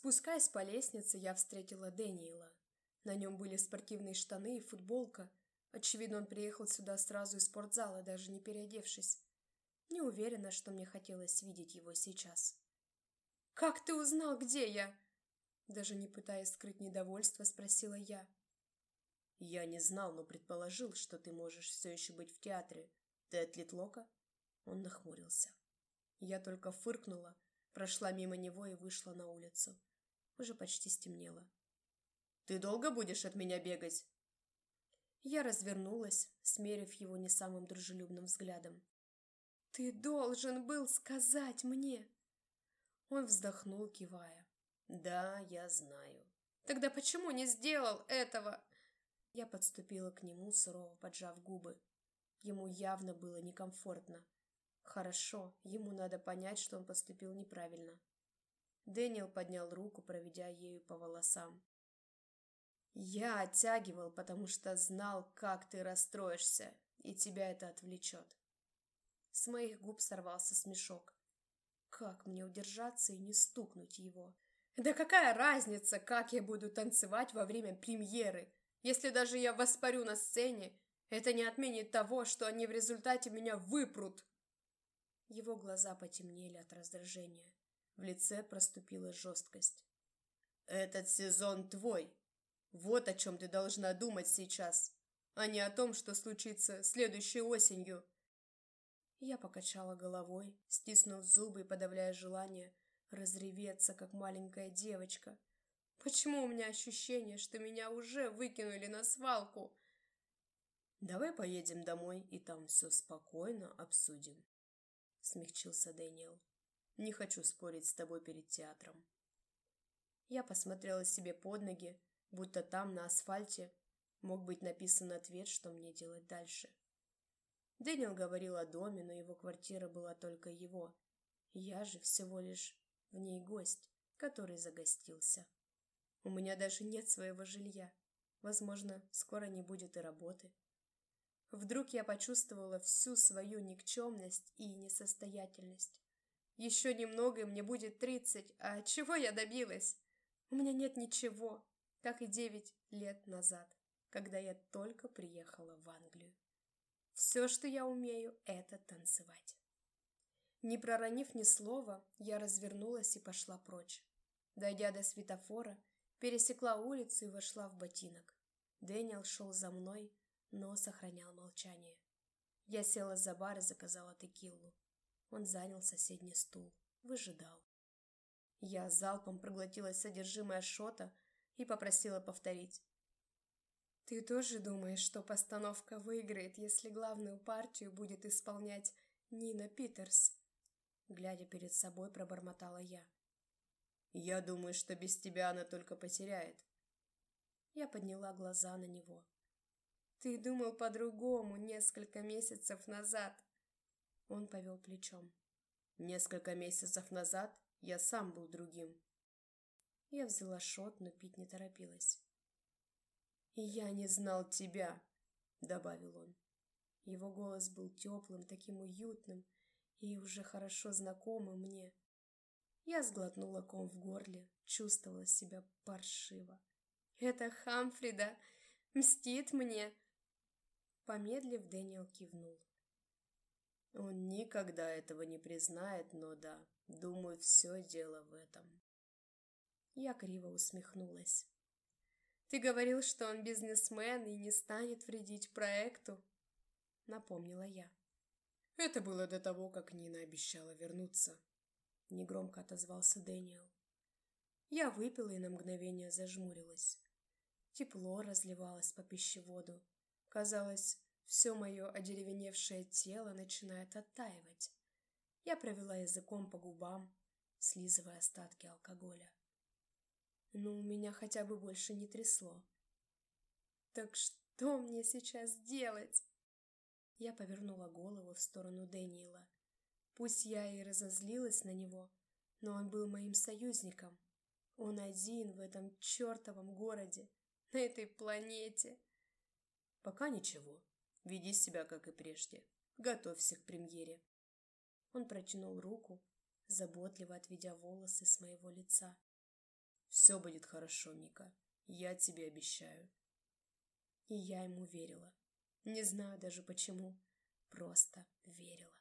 Спускаясь по лестнице, я встретила Дэниела. На нем были спортивные штаны и футболка. Очевидно, он приехал сюда сразу из спортзала, даже не переодевшись. Не уверена, что мне хотелось видеть его сейчас. «Как ты узнал, где я?» Даже не пытаясь скрыть недовольство, спросила я. «Я не знал, но предположил, что ты можешь все еще быть в театре. Ты атлет Лока?» Он нахмурился. Я только фыркнула, прошла мимо него и вышла на улицу. Уже почти стемнело. «Ты долго будешь от меня бегать?» Я развернулась, смерив его не самым дружелюбным взглядом. «Ты должен был сказать мне!» Он вздохнул, кивая. «Да, я знаю». «Тогда почему не сделал этого?» Я подступила к нему, сурово поджав губы. Ему явно было некомфортно. Хорошо, ему надо понять, что он поступил неправильно. Дэниел поднял руку, проведя ею по волосам. «Я оттягивал, потому что знал, как ты расстроишься, и тебя это отвлечет». С моих губ сорвался смешок. Как мне удержаться и не стукнуть его? Да какая разница, как я буду танцевать во время премьеры? Если даже я воспарю на сцене, это не отменит того, что они в результате меня выпрут. Его глаза потемнели от раздражения. В лице проступила жесткость. «Этот сезон твой. Вот о чем ты должна думать сейчас, а не о том, что случится следующей осенью». Я покачала головой, стиснув зубы и подавляя желание разреветься, как маленькая девочка. Почему у меня ощущение, что меня уже выкинули на свалку? Давай поедем домой и там все спокойно обсудим. Смягчился Дэниел. Не хочу спорить с тобой перед театром. Я посмотрела себе под ноги, будто там, на асфальте, мог быть написан ответ, что мне делать дальше. Дэниел говорил о доме, но его квартира была только его. Я же всего лишь в ней гость, который загостился. У меня даже нет своего жилья. Возможно, скоро не будет и работы. Вдруг я почувствовала всю свою никчемность и несостоятельность. Еще немного, и мне будет тридцать, а чего я добилась? У меня нет ничего, как и девять лет назад, когда я только приехала в Англию. Все, что я умею, это танцевать. Не проронив ни слова, я развернулась и пошла прочь. Дойдя до светофора, пересекла улицу и вошла в ботинок. Дэниел шел за мной, но сохранял молчание. Я села за бар и заказала текилу. Он занял соседний стул, выжидал. Я залпом проглотила содержимое шота и попросила повторить. Ты тоже думаешь, что постановка выиграет, если главную партию будет исполнять Нина Питерс? Глядя перед собой, пробормотала я. Я думаю, что без тебя она только потеряет. Я подняла глаза на него. Ты думал по-другому несколько месяцев назад. Он повел плечом. Несколько месяцев назад я сам был другим. Я взяла шот, но пить не торопилась. «И я не знал тебя», — добавил он. Его голос был теплым, таким уютным и уже хорошо знакомым мне. Я сглотнула ком в горле, чувствовала себя паршиво. «Это Хамфрида мстит мне!» Помедлив, Дэниел кивнул. Он никогда этого не признает, но да, думаю, все дело в этом. Я криво усмехнулась. Ты говорил, что он бизнесмен и не станет вредить проекту, напомнила я. Это было до того, как Нина обещала вернуться, негромко отозвался Дэниел. Я выпила и на мгновение зажмурилась. Тепло разливалось по пищеводу. Казалось, все мое одеревеневшее тело начинает оттаивать. Я провела языком по губам, слизывая остатки алкоголя. Но у меня хотя бы больше не трясло. Так что мне сейчас делать? Я повернула голову в сторону Дэниела. Пусть я и разозлилась на него, но он был моим союзником. Он один в этом чертовом городе, на этой планете. Пока ничего. Веди себя, как и прежде. Готовься к премьере. Он протянул руку, заботливо отведя волосы с моего лица. Все будет хорошо, Мика. Я тебе обещаю. И я ему верила. Не знаю даже почему. Просто верила.